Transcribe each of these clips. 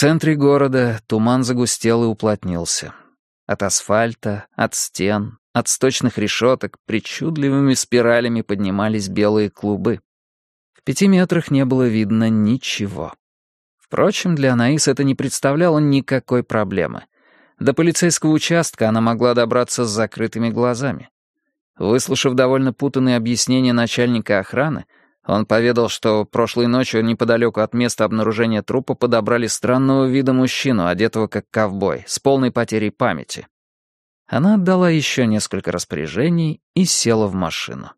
центре города туман загустел и уплотнился. От асфальта, от стен, от сточных решеток причудливыми спиралями поднимались белые клубы. В пяти метрах не было видно ничего. Впрочем, для Анаис это не представляло никакой проблемы. До полицейского участка она могла добраться с закрытыми глазами. Выслушав довольно путанные объяснения начальника охраны, он поведал, что прошлой ночью неподалеку от места обнаружения трупа подобрали странного вида мужчину, одетого как ковбой, с полной потерей памяти. Она отдала еще несколько распоряжений и села в машину.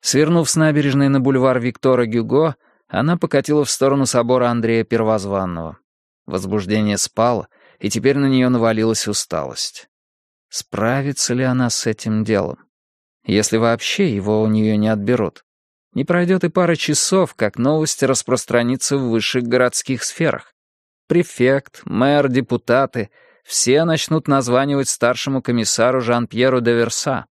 Свернув с набережной на бульвар Виктора Гюго, она покатила в сторону собора Андрея Первозванного. Возбуждение спало, и теперь на нее навалилась усталость. Справится ли она с этим делом? Если вообще его у нее не отберут. Не пройдет и пара часов, как новости распространится в высших городских сферах. Префект, мэр, депутаты — все начнут названивать старшему комиссару Жан-Пьеру де Верса.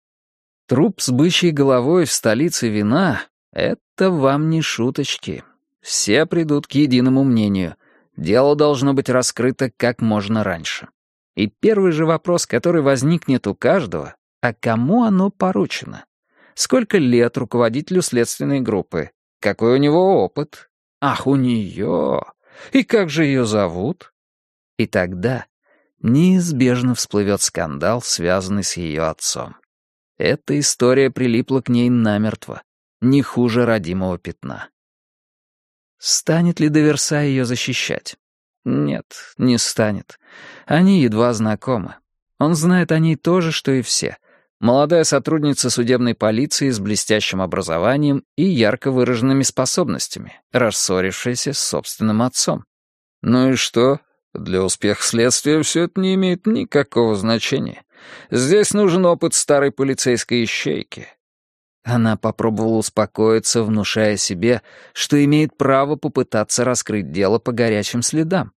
Труп с бычьей головой в столице вина — это вам не шуточки. Все придут к единому мнению. Дело должно быть раскрыто как можно раньше. И первый же вопрос, который возникнет у каждого, а кому оно поручено? Сколько лет руководителю следственной группы? Какой у него опыт? Ах, у нее! И как же ее зовут? И тогда неизбежно всплывет скандал, связанный с ее отцом. Эта история прилипла к ней намертво, не хуже родимого пятна. Станет ли Доверса ее защищать? Нет, не станет. Они едва знакомы. Он знает о ней то же, что и все. Молодая сотрудница судебной полиции с блестящим образованием и ярко выраженными способностями, рассорившаяся с собственным отцом. Ну и что? Для успеха следствия все это не имеет никакого значения. Здесь нужен опыт старой полицейской ищейки. Она попробовала успокоиться, внушая себе, что имеет право попытаться раскрыть дело по горячим следам.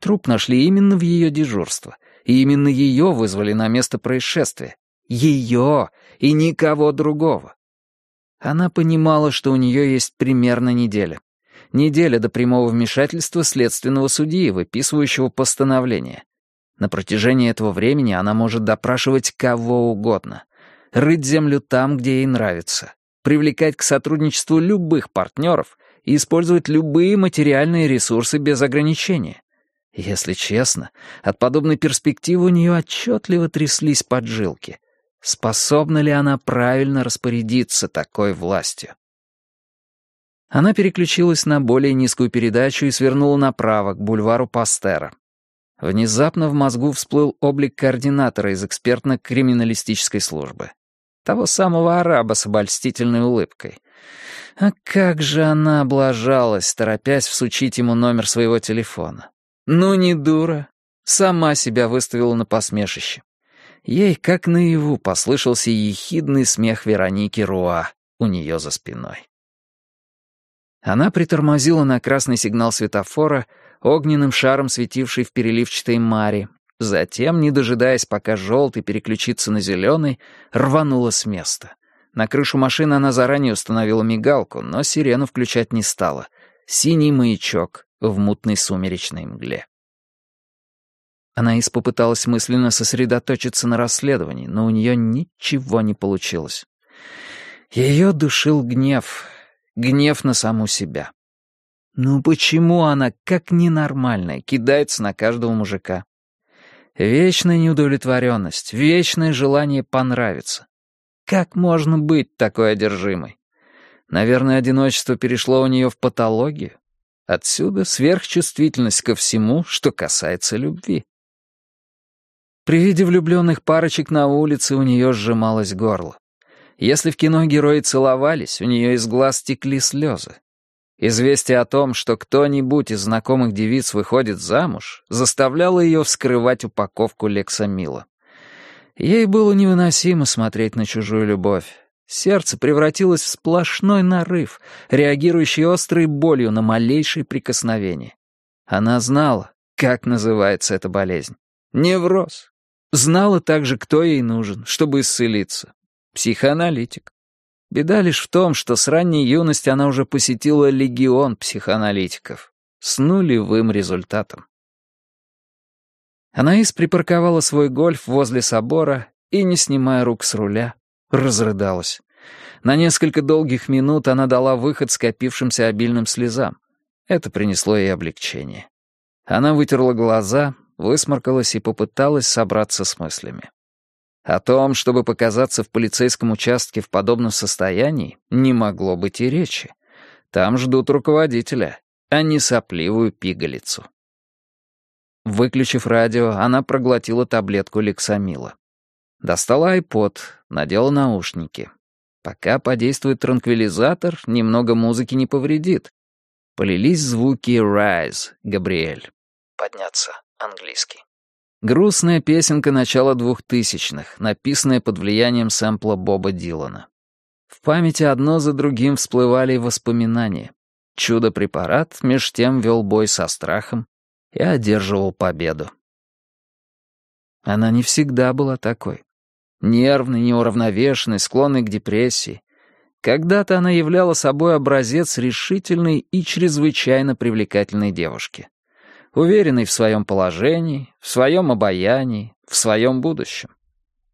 Труп нашли именно в ее дежурство, и именно ее вызвали на место происшествия. Ее и никого другого. Она понимала, что у нее есть примерно неделя. Неделя до прямого вмешательства следственного судьи, выписывающего постановление. На протяжении этого времени она может допрашивать кого угодно. Рыть землю там, где ей нравится. Привлекать к сотрудничеству любых партнеров и использовать любые материальные ресурсы без ограничения. Если честно, от подобной перспективы у нее отчетливо тряслись поджилки. Способна ли она правильно распорядиться такой властью? Она переключилась на более низкую передачу и свернула направо, к бульвару Пастера. Внезапно в мозгу всплыл облик координатора из экспертно-криминалистической службы. Того самого араба с обольстительной улыбкой. А как же она облажалась, торопясь всучить ему номер своего телефона. Ну не дура. Сама себя выставила на посмешище. Ей, как наяву, послышался ехидный смех Вероники Руа у нее за спиной. Она притормозила на красный сигнал светофора, огненным шаром светивший в переливчатой маре. Затем, не дожидаясь, пока желтый переключится на зеленый, рванула с места. На крышу машины она заранее установила мигалку, но сирену включать не стала. Синий маячок в мутной сумеречной мгле. Анаис попыталась мысленно сосредоточиться на расследовании, но у нее ничего не получилось. Ее душил гнев — гнев на саму себя. Ну почему она, как ненормальная, кидается на каждого мужика? Вечная неудовлетворенность, вечное желание понравиться. Как можно быть такой одержимой? Наверное, одиночество перешло у нее в патологию. Отсюда сверхчувствительность ко всему, что касается любви. При виде влюбленных парочек на улице у нее сжималось горло. Если в кино герои целовались, у нее из глаз текли слезы. Известие о том, что кто-нибудь из знакомых девиц выходит замуж, заставляло ее вскрывать упаковку Лексамила. Ей было невыносимо смотреть на чужую любовь. Сердце превратилось в сплошной нарыв, реагирующий острой болью на малейшее прикосновение. Она знала, как называется эта болезнь. Невроз. Знала также, кто ей нужен, чтобы исцелиться. Психоаналитик. Беда лишь в том, что с ранней юности она уже посетила легион психоаналитиков. с нулевым результатом. Анаис припарковала свой гольф возле собора и, не снимая рук с руля, разрыдалась. На несколько долгих минут она дала выход скопившимся обильным слезам. Это принесло ей облегчение. Она вытерла глаза, высморкалась и попыталась собраться с мыслями. О том, чтобы показаться в полицейском участке в подобном состоянии, не могло быть и речи. Там ждут руководителя, а не сопливую пигалицу. Выключив радио, она проглотила таблетку лексамила. Достала айпод, надела наушники. Пока подействует транквилизатор, немного музыки не повредит. Полились звуки «Rise», Габриэль. «Подняться», английский. Грустная песенка начала двухтысячных, написанная под влиянием сэмпла Боба Дилана. В памяти одно за другим всплывали воспоминания. Чудо-препарат меж тем вел бой со страхом и одерживал победу. Она не всегда была такой. Нервной, неуравновешенной, склонной к депрессии. Когда-то она являла собой образец решительной и чрезвычайно привлекательной девушки уверенный в своем положении, в своем обаянии, в своем будущем.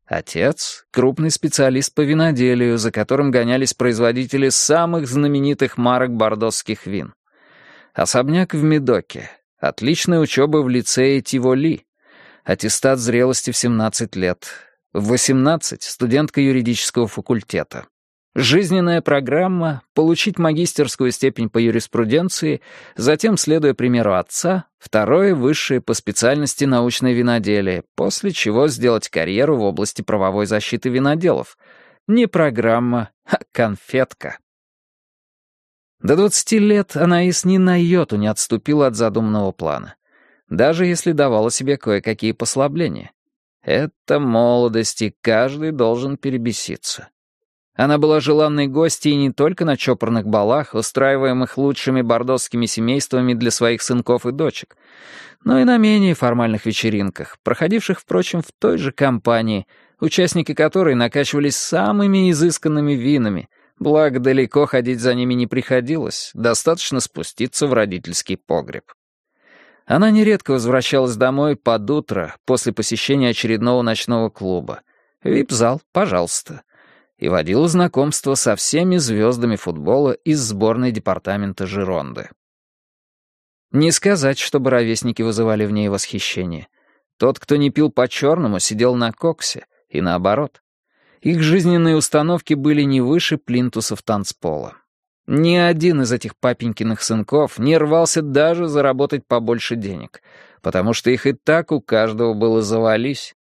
Отец — крупный специалист по виноделию, за которым гонялись производители самых знаменитых марок бордосских вин. Особняк в Медоке, отличная учеба в лицее Тиволи, аттестат зрелости в 17 лет, в 18 — студентка юридического факультета. Жизненная программа — получить магистерскую степень по юриспруденции, затем, следуя примеру отца, второе — высшее по специальности научное виноделие, после чего сделать карьеру в области правовой защиты виноделов. Не программа, а конфетка. До 20 лет Анаис ни на йоту не отступила от задуманного плана, даже если давала себе кое-какие послабления. Это молодость, и каждый должен перебеситься. Она была желанной гостьей не только на чопорных балах, устраиваемых лучшими бордосскими семействами для своих сынков и дочек, но и на менее формальных вечеринках, проходивших, впрочем, в той же компании, участники которой накачивались самыми изысканными винами, благо далеко ходить за ними не приходилось, достаточно спуститься в родительский погреб. Она нередко возвращалась домой под утро после посещения очередного ночного клуба. «Вип-зал, пожалуйста» и водила знакомство со всеми звездами футбола из сборной департамента Жиронды. Не сказать, чтобы ровесники вызывали в ней восхищение. Тот, кто не пил по-черному, сидел на коксе, и наоборот. Их жизненные установки были не выше плинтусов танцпола. Ни один из этих папенькиных сынков не рвался даже заработать побольше денег, потому что их и так у каждого было завались.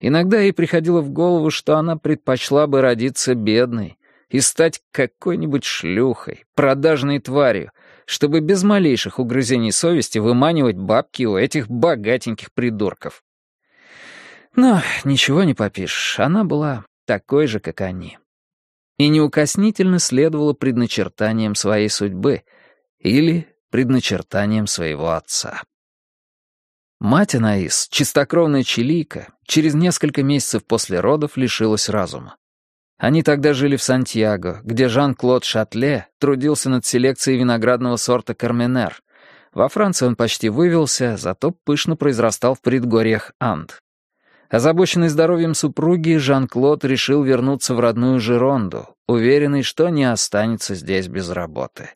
Иногда ей приходило в голову, что она предпочла бы родиться бедной и стать какой-нибудь шлюхой, продажной тварью, чтобы без малейших угрызений совести выманивать бабки у этих богатеньких придурков. Но ничего не попишешь, она была такой же, как они. И неукоснительно следовала предначертанием своей судьбы или предначертанием своего отца. Мать Анаис, чистокровная чилийка, через несколько месяцев после родов лишилась разума. Они тогда жили в Сантьяго, где Жан-Клод Шатле трудился над селекцией виноградного сорта Карменер. Во Франции он почти вывелся, зато пышно произрастал в предгорьях Анд. Озабоченный здоровьем супруги, Жан-Клод решил вернуться в родную Жеронду, уверенный, что не останется здесь без работы.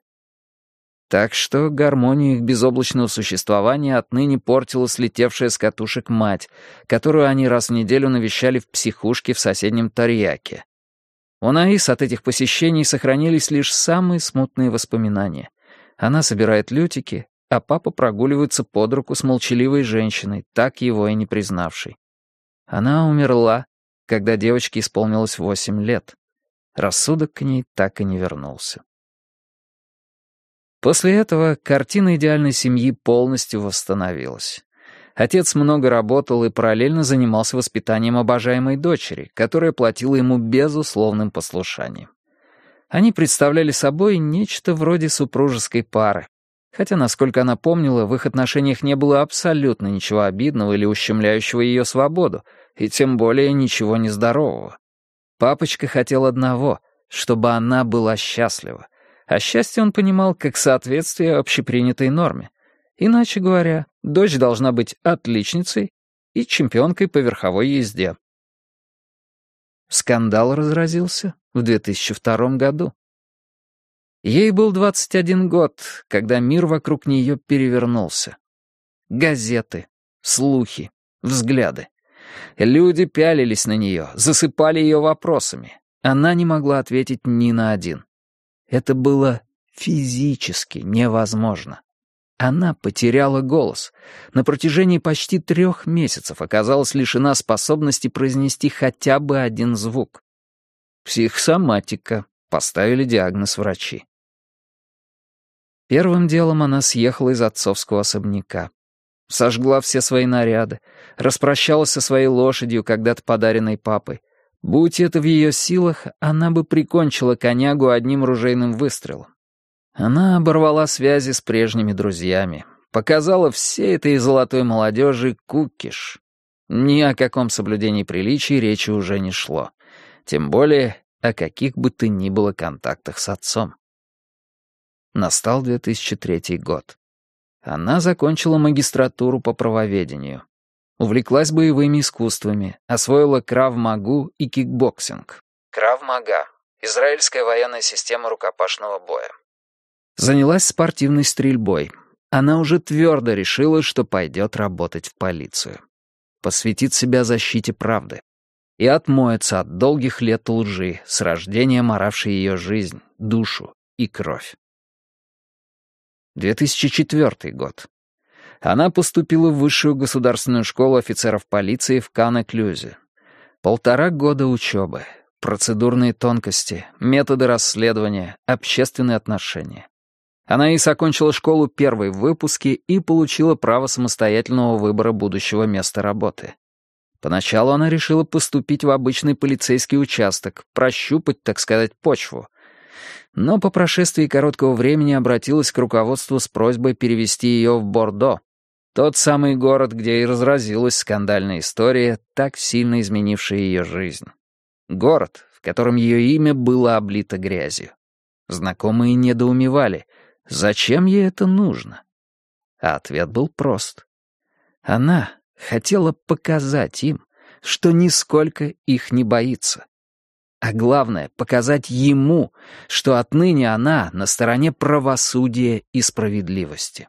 Так что гармонию их безоблачного существования отныне портила слетевшая с катушек мать, которую они раз в неделю навещали в психушке в соседнем Тарьяке. У Наис от этих посещений сохранились лишь самые смутные воспоминания. Она собирает лютики, а папа прогуливается под руку с молчаливой женщиной, так его и не признавшей. Она умерла, когда девочке исполнилось восемь лет. Рассудок к ней так и не вернулся. После этого картина идеальной семьи полностью восстановилась. Отец много работал и параллельно занимался воспитанием обожаемой дочери, которая платила ему безусловным послушанием. Они представляли собой нечто вроде супружеской пары, хотя, насколько она помнила, в их отношениях не было абсолютно ничего обидного или ущемляющего ее свободу, и тем более ничего нездорового. Папочка хотел одного — чтобы она была счастлива, А счастье он понимал как соответствие общепринятой норме. Иначе говоря, дочь должна быть отличницей и чемпионкой по верховой езде. Скандал разразился в 2002 году. Ей был 21 год, когда мир вокруг нее перевернулся. Газеты, слухи, взгляды. Люди пялились на нее, засыпали ее вопросами. Она не могла ответить ни на один. Это было физически невозможно. Она потеряла голос. На протяжении почти трех месяцев оказалась лишена способности произнести хотя бы один звук. Психосоматика. Поставили диагноз врачи. Первым делом она съехала из отцовского особняка. Сожгла все свои наряды, распрощалась со своей лошадью, когда-то подаренной папой. Будь это в ее силах, она бы прикончила конягу одним ружейным выстрелом. Она оборвала связи с прежними друзьями, показала всей этой золотой молодежи кукиш. Ни о каком соблюдении приличий речи уже не шло. Тем более о каких бы то ни было контактах с отцом. Настал 2003 год. Она закончила магистратуру по правоведению. Увлеклась боевыми искусствами, освоила крав-магу и кикбоксинг. Крав-мага — израильская военная система рукопашного боя. Занялась спортивной стрельбой. Она уже твердо решила, что пойдет работать в полицию. Посвятит себя защите правды. И отмоется от долгих лет лжи, с рождения моравшей ее жизнь, душу и кровь. 2004 год. Она поступила в высшую государственную школу офицеров полиции в Канеклюзе. Полтора года учебы, процедурные тонкости, методы расследования, общественные отношения. Она и окончила школу первой в выпуске и получила право самостоятельного выбора будущего места работы. Поначалу она решила поступить в обычный полицейский участок, прощупать, так сказать, почву. Но по прошествии короткого времени обратилась к руководству с просьбой перевести ее в Бордо, тот самый город, где и разразилась скандальная история, так сильно изменившая ее жизнь. Город, в котором ее имя было облито грязью. Знакомые недоумевали — Зачем ей это нужно? А ответ был прост. Она хотела показать им, что нисколько их не боится. А главное, показать ему, что отныне она на стороне правосудия и справедливости.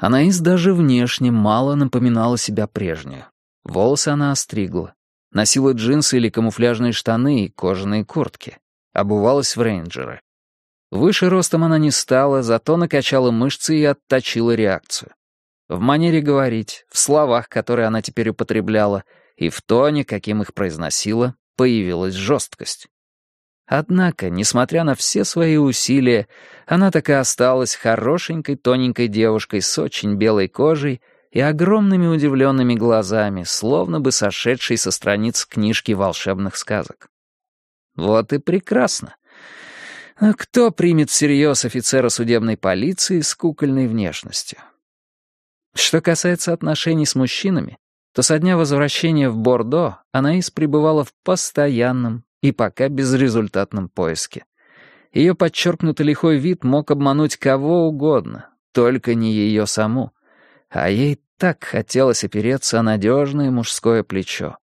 Анаис даже внешне мало напоминала себя прежнюю. Волосы она остригла. Носила джинсы или камуфляжные штаны и кожаные куртки. Обувалась в рейнджеры. Выше ростом она не стала, зато накачала мышцы и отточила реакцию. В манере говорить, в словах, которые она теперь употребляла, и в тоне, каким их произносила, появилась жесткость. Однако, несмотря на все свои усилия, она так и осталась хорошенькой тоненькой девушкой с очень белой кожей и огромными удивленными глазами, словно бы сошедшей со страниц книжки волшебных сказок. Вот и прекрасно. А кто примет всерьез офицера судебной полиции с кукольной внешностью? Что касается отношений с мужчинами, то со дня возвращения в Бордо Анаис пребывала в постоянном и пока безрезультатном поиске. Ее подчеркнутый лихой вид мог обмануть кого угодно, только не ее саму. А ей так хотелось опереться о надежное мужское плечо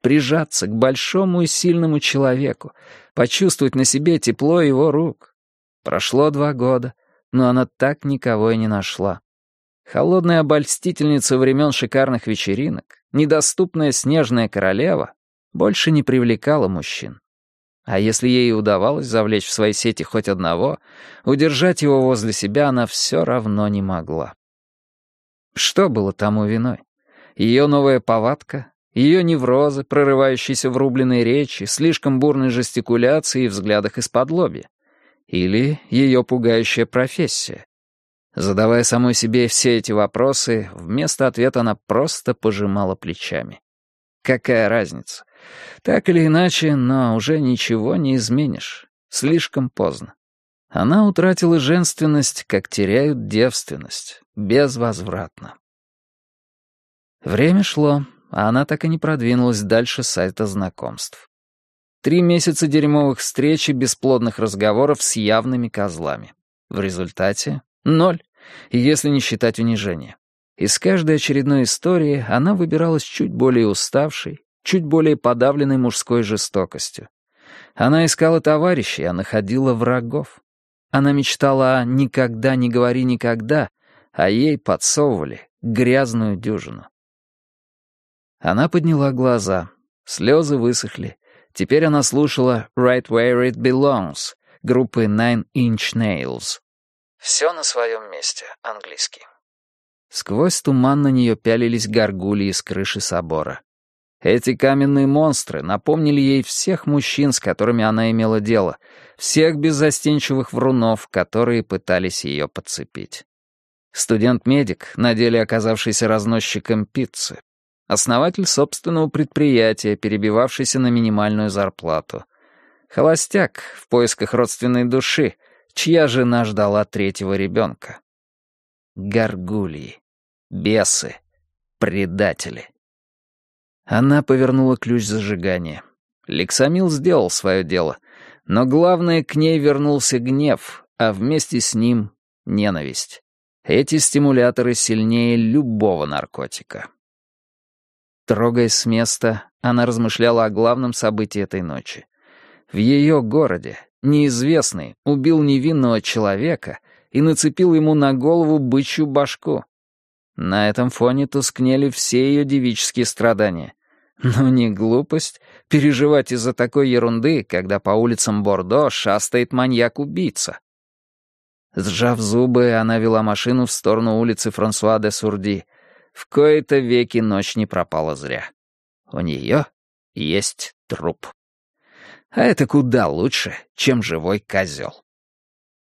прижаться к большому и сильному человеку, почувствовать на себе тепло его рук. Прошло два года, но она так никого и не нашла. Холодная обольстительница времен шикарных вечеринок, недоступная снежная королева, больше не привлекала мужчин. А если ей удавалось завлечь в свои сети хоть одного, удержать его возле себя она все равно не могла. Что было тому виной? Ее новая повадка ее неврозы, прорывающиеся в рубленной речи, слишком бурной жестикуляции и взглядах из-под лобья. Или ее пугающая профессия. Задавая самой себе все эти вопросы, вместо ответа она просто пожимала плечами. Какая разница? Так или иначе, но уже ничего не изменишь. Слишком поздно. Она утратила женственность, как теряют девственность, безвозвратно. Время шло, а она так и не продвинулась дальше сайта знакомств. Три месяца дерьмовых встреч и бесплодных разговоров с явными козлами. В результате — ноль, если не считать унижения. Из каждой очередной истории она выбиралась чуть более уставшей, чуть более подавленной мужской жестокостью. Она искала товарищей, а находила врагов. Она мечтала о «никогда не говори никогда», а ей подсовывали грязную дюжину. Она подняла глаза. Слезы высохли. Теперь она слушала «Right Where It Belongs» группы Nine Inch Nails. «Все на своем месте», английский. Сквозь туман на нее пялились горгульи с крыши собора. Эти каменные монстры напомнили ей всех мужчин, с которыми она имела дело, всех беззастенчивых врунов, которые пытались ее подцепить. Студент-медик, на деле оказавшийся разносчиком пиццы. Основатель собственного предприятия, перебивавшийся на минимальную зарплату. Холостяк в поисках родственной души, чья жена ждала третьего ребенка. Горгульи, бесы, предатели. Она повернула ключ зажигания. Лексамил сделал свое дело, но главное, к ней вернулся гнев, а вместе с ним — ненависть. Эти стимуляторы сильнее любого наркотика. Трогаясь с места, она размышляла о главном событии этой ночи. В ее городе неизвестный убил невинного человека и нацепил ему на голову бычью башку. На этом фоне тускнели все ее девические страдания. Но не глупость переживать из-за такой ерунды, когда по улицам Бордо шастает маньяк-убийца. Сжав зубы, она вела машину в сторону улицы Франсуа де Сурди. В кои-то веки ночь не пропала зря. У нее есть труп. А это куда лучше, чем живой козел.